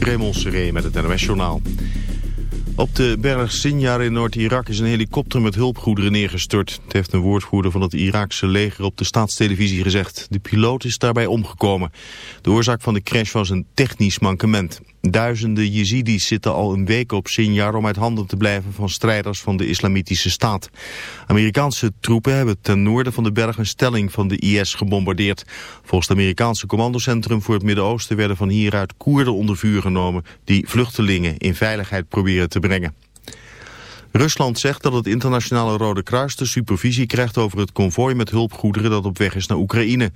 Raymond Seré met het NOS Journaal. Op de berg Sinjar in Noord-Irak is een helikopter met hulpgoederen neergestort. Het heeft een woordvoerder van het Iraakse leger op de staatstelevisie gezegd. De piloot is daarbij omgekomen. De oorzaak van de crash was een technisch mankement. Duizenden Jezidis zitten al een week op Sinjar om uit handen te blijven van strijders van de islamitische staat. Amerikaanse troepen hebben ten noorden van de berg een stelling van de IS gebombardeerd. Volgens het Amerikaanse commandocentrum voor het Midden-Oosten werden van hieruit Koerden onder vuur genomen die vluchtelingen in veiligheid proberen te brengen. Rusland zegt dat het internationale Rode Kruis de supervisie krijgt over het konvooi met hulpgoederen dat op weg is naar Oekraïne.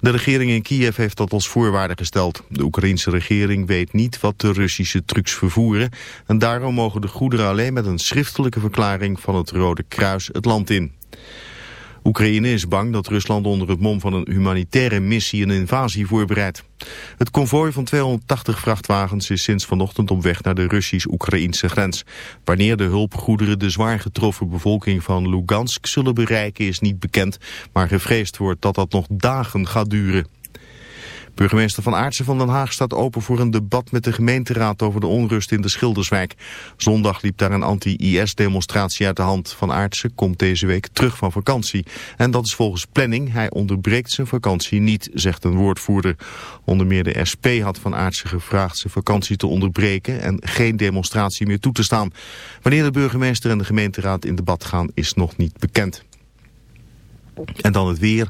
De regering in Kiev heeft dat als voorwaarde gesteld. De Oekraïnse regering weet niet wat de Russische trucks vervoeren... en daarom mogen de goederen alleen met een schriftelijke verklaring van het Rode Kruis het land in. Oekraïne is bang dat Rusland onder het mom van een humanitaire missie een invasie voorbereidt. Het konvooi van 280 vrachtwagens is sinds vanochtend op weg naar de Russisch-Oekraïnse grens. Wanneer de hulpgoederen de zwaar getroffen bevolking van Lugansk zullen bereiken is niet bekend, maar gevreesd wordt dat dat nog dagen gaat duren. Burgemeester Van Aartsen van Den Haag staat open voor een debat met de gemeenteraad over de onrust in de Schilderswijk. Zondag liep daar een anti-IS-demonstratie uit de hand. Van Aartsen komt deze week terug van vakantie. En dat is volgens planning. Hij onderbreekt zijn vakantie niet, zegt een woordvoerder. Onder meer de SP had Van Aartsen gevraagd zijn vakantie te onderbreken en geen demonstratie meer toe te staan. Wanneer de burgemeester en de gemeenteraad in debat gaan is nog niet bekend. En dan het weer.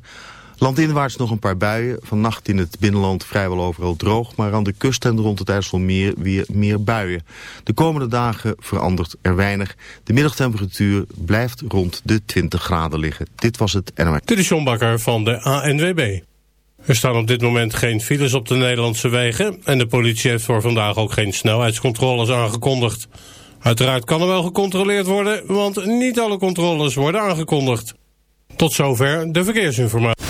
Landinwaarts nog een paar buien. Vannacht in het binnenland vrijwel overal droog. Maar aan de kust en rond het IJsselmeer weer meer buien. De komende dagen verandert er weinig. De middagtemperatuur blijft rond de 20 graden liggen. Dit was het NOS. Dit is John Bakker van de ANWB. Er staan op dit moment geen files op de Nederlandse wegen... en de politie heeft voor vandaag ook geen snelheidscontroles aangekondigd. Uiteraard kan er wel gecontroleerd worden... want niet alle controles worden aangekondigd. Tot zover de verkeersinformatie.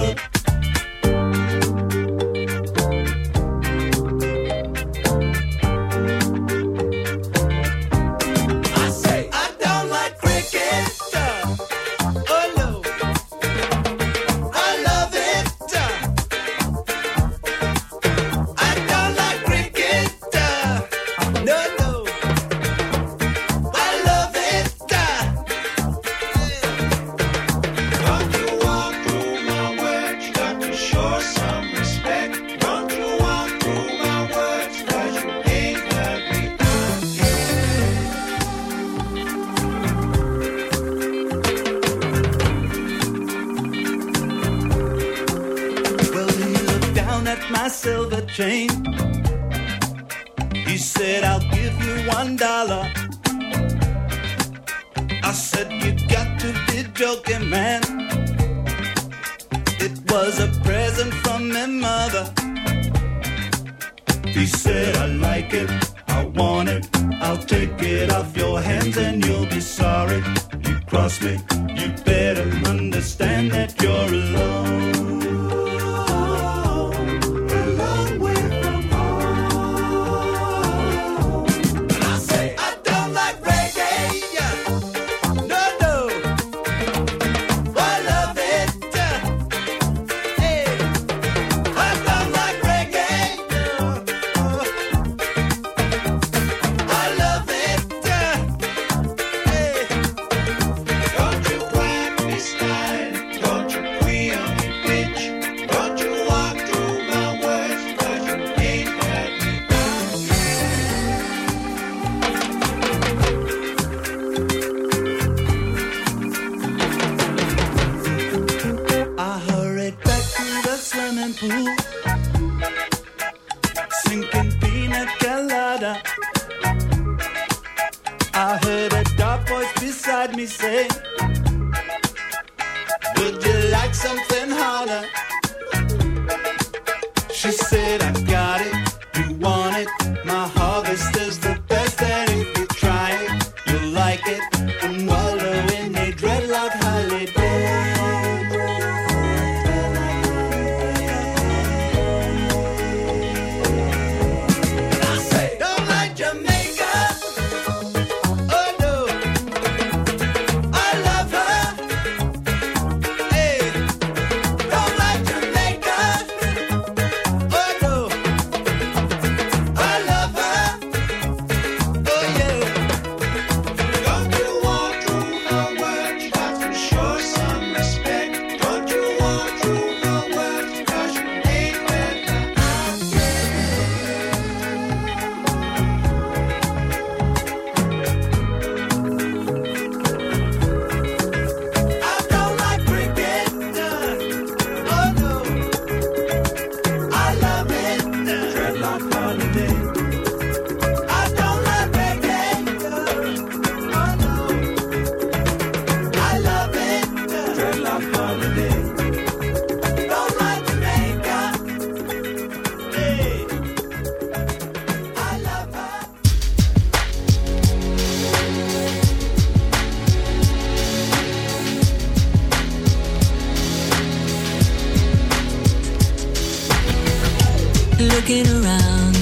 looking around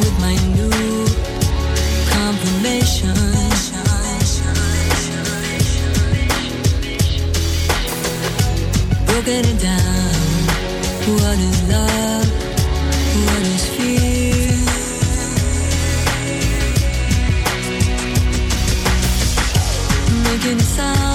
with my new confirmation. Broken it down. What is love? What is fear? Making a sound.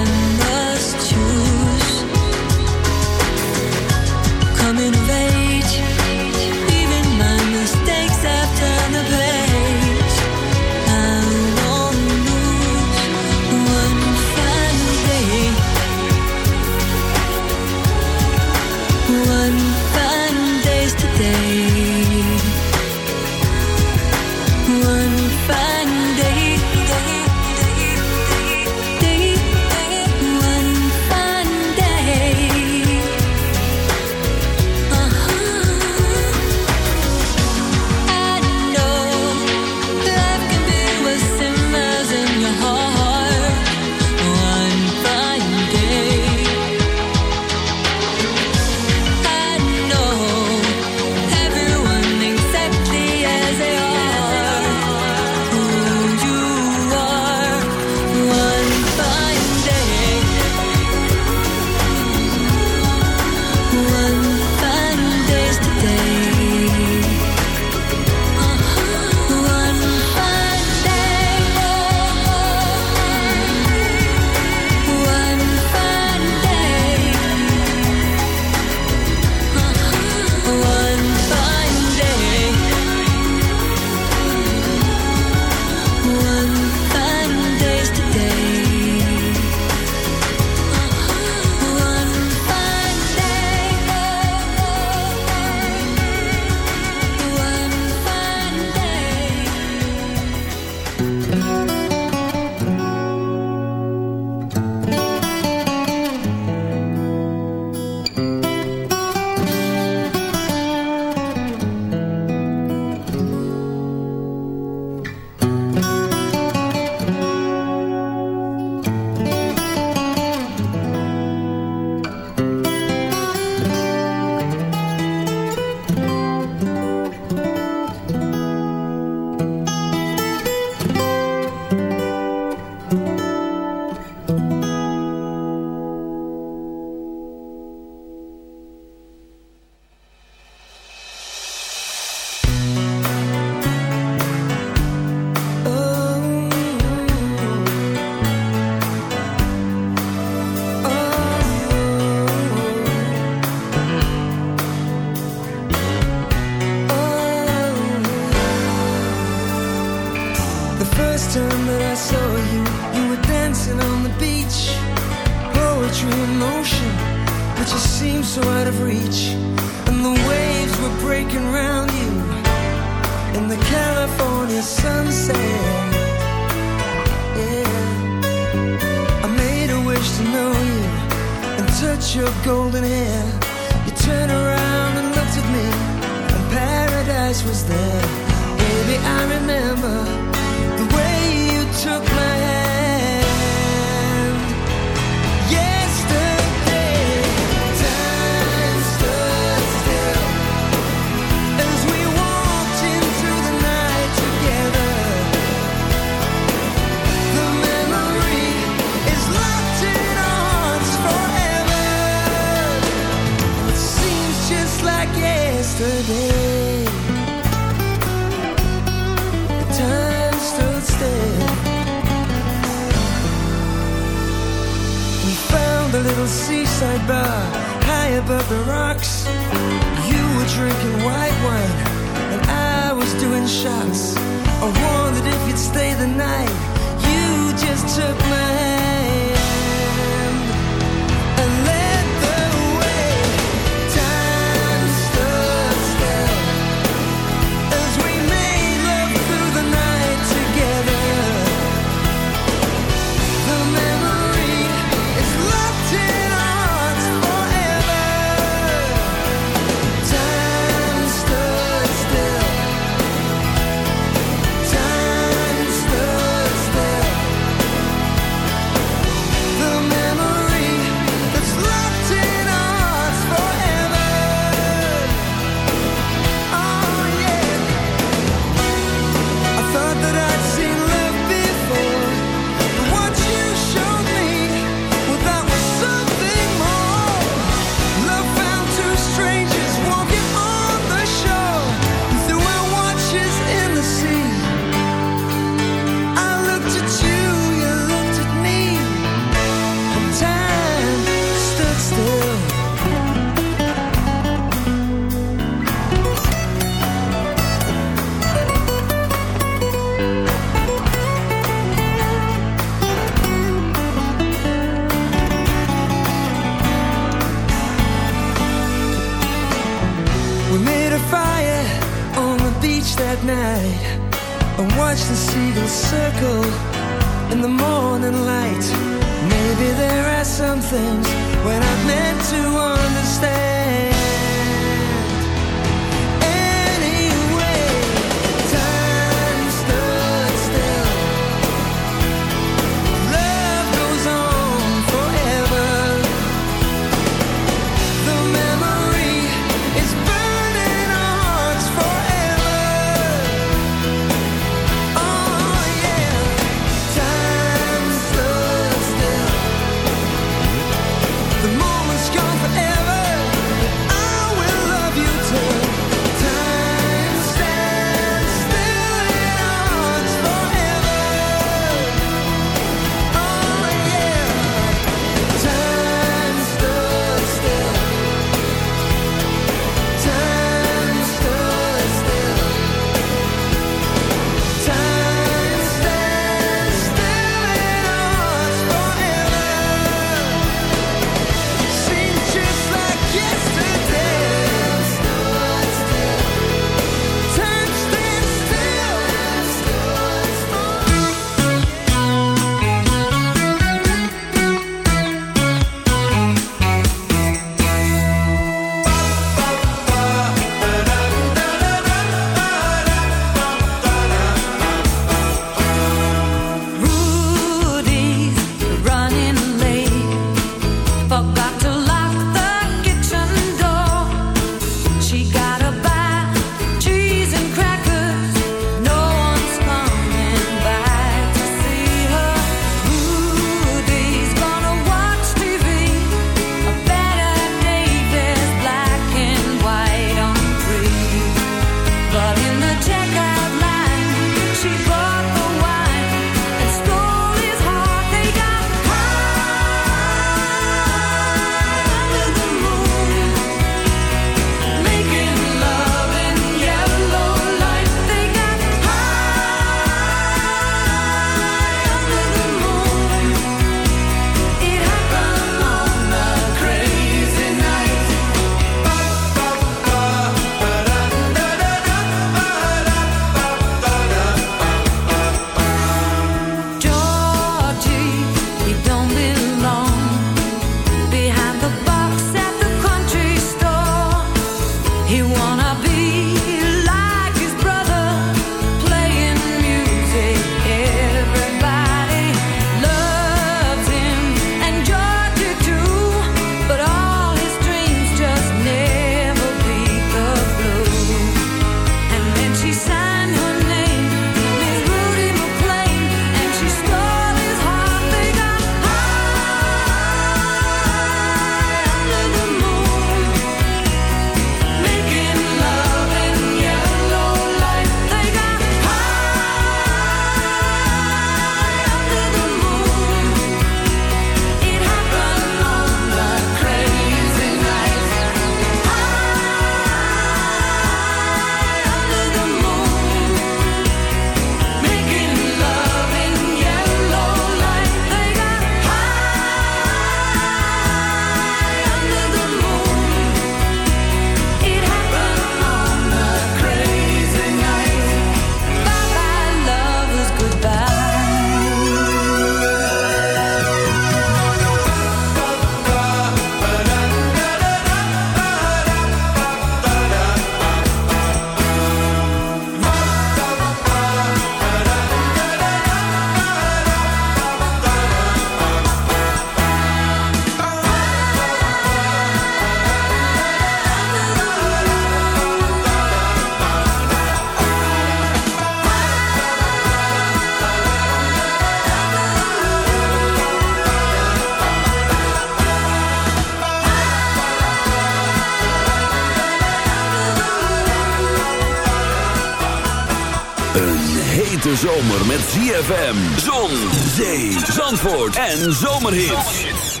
Zomer met ZFM, zon, zee, zandvoort en zomerhits.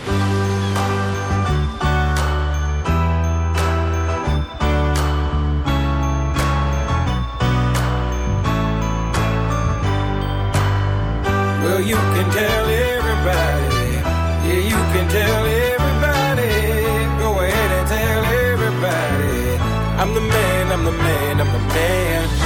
Well, you can tell everybody. Yeah, you can tell everybody. Go ahead and tell everybody. I'm the man, I'm the man, I'm the man.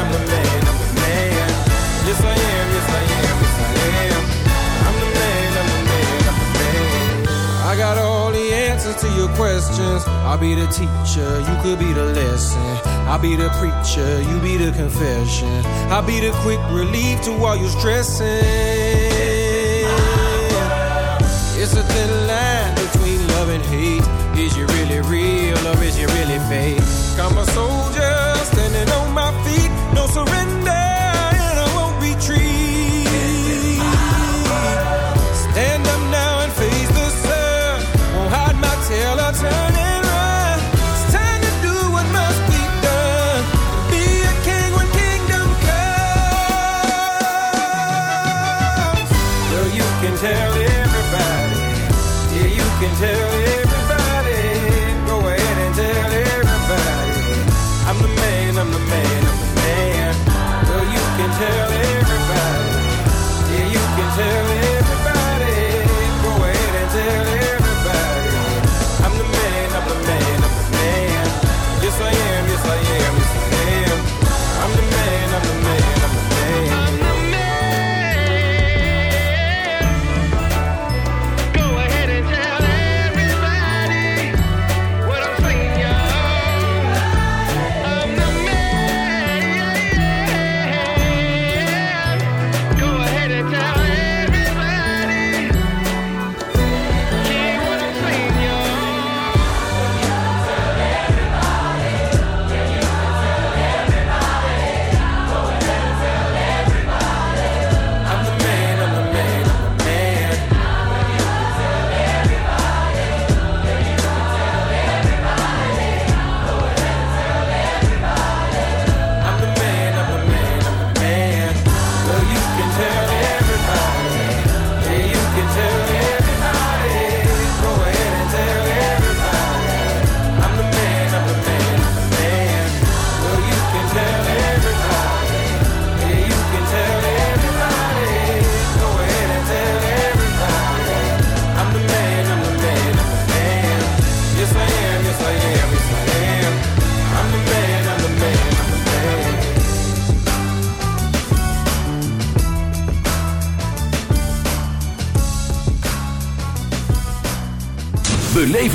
I'm the man, I'm the man. Yes, I am, yes, I am, yes, I am. I'm the man, I'm the man, I'm the man. I got all the answers to your questions. I'll be the teacher, you could be the lesson. I'll be the preacher, you be the confession. I'll be the quick relief to all your stressing. It's a thin line between love and hate. Is you really real or is you really fake? I'm a soldier standing on my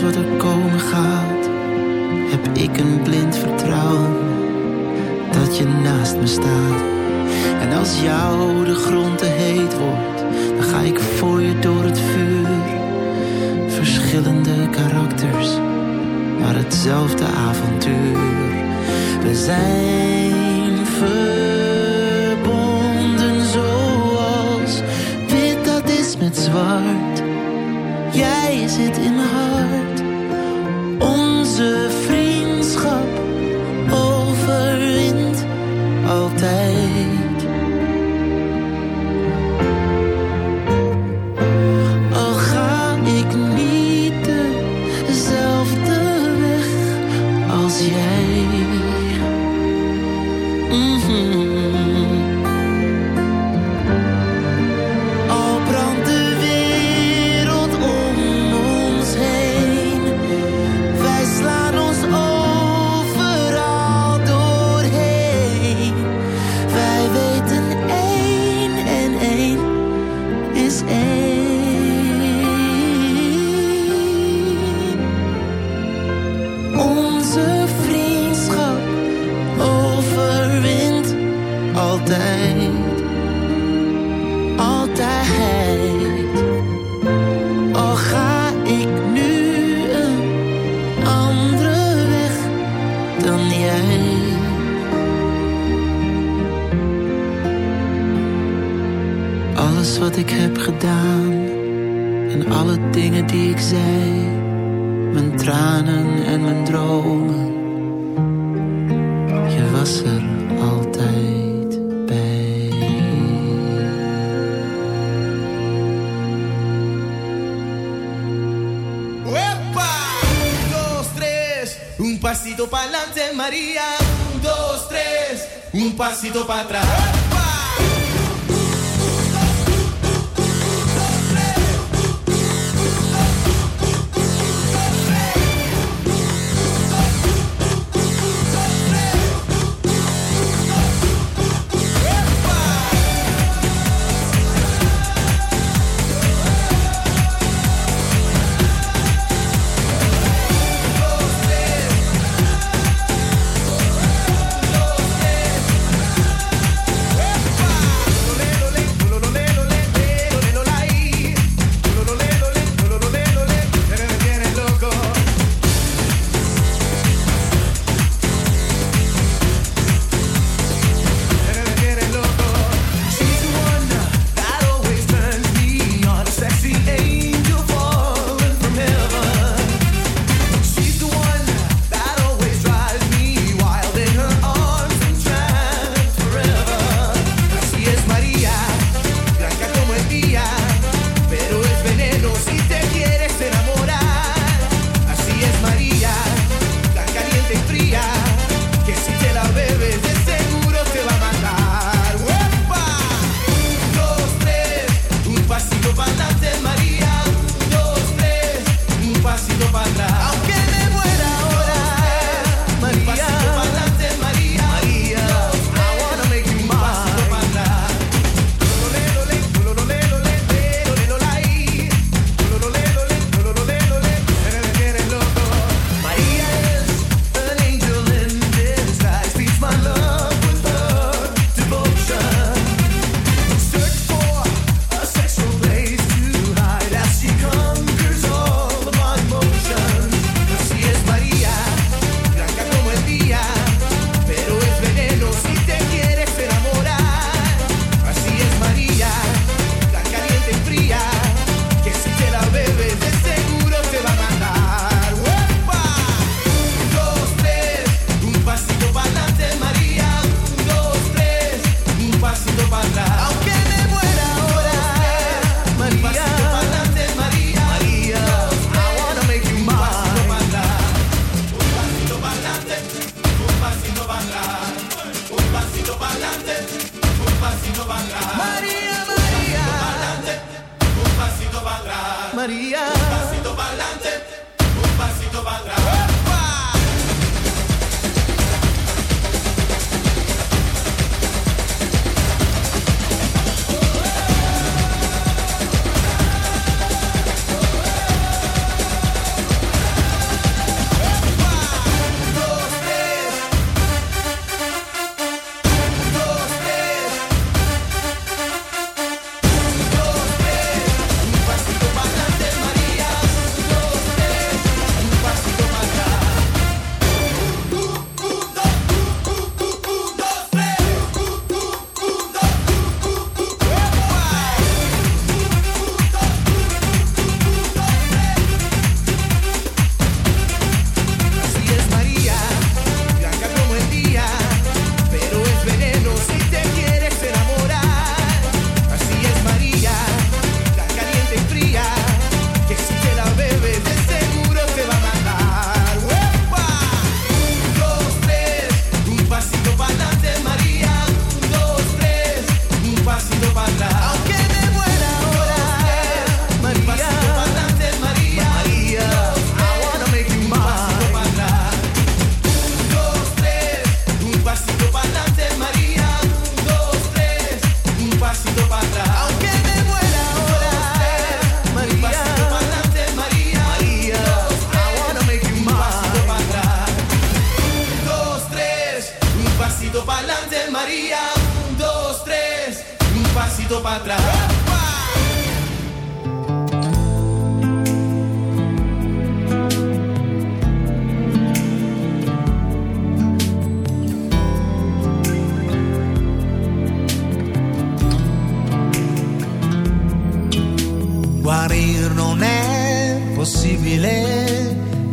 wat er komen gaat, heb ik een blind vertrouwen dat je naast me staat. En als jou de grond te heet wordt, dan ga ik voor je door het vuur. Verschillende karakters, maar hetzelfde avontuur. We zijn verbonden zoals wit dat is met zwart. Jij zit in mijn hart. se dou pra trás. María.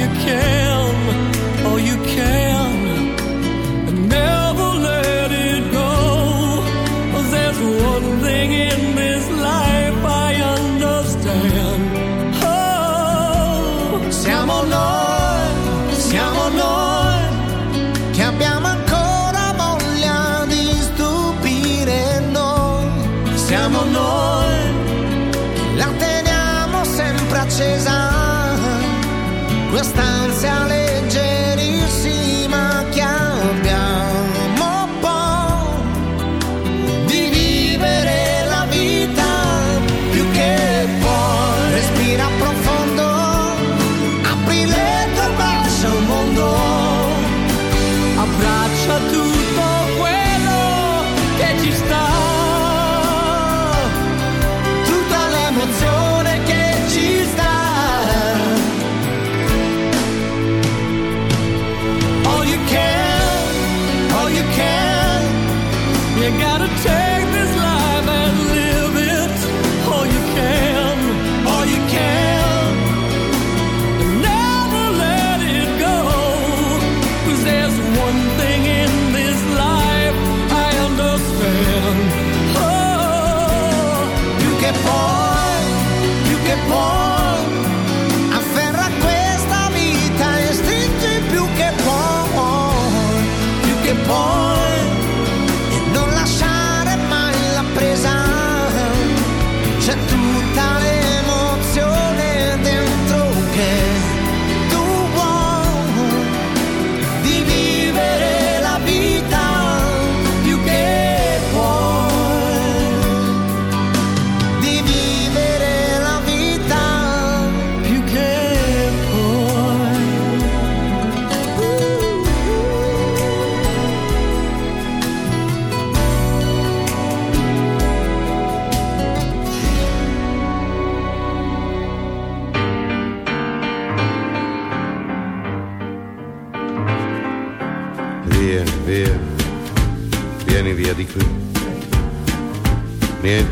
you can, all you can.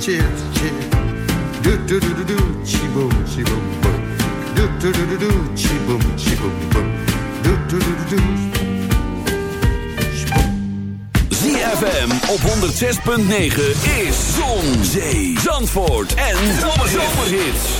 chips, chips. Do do do chi boom, chi boom boom. Do do, chi boom, chi boom boom. Do do do do do. ZFM op 106.9 is Zon, Zee, Zandvoort en Zomerhits.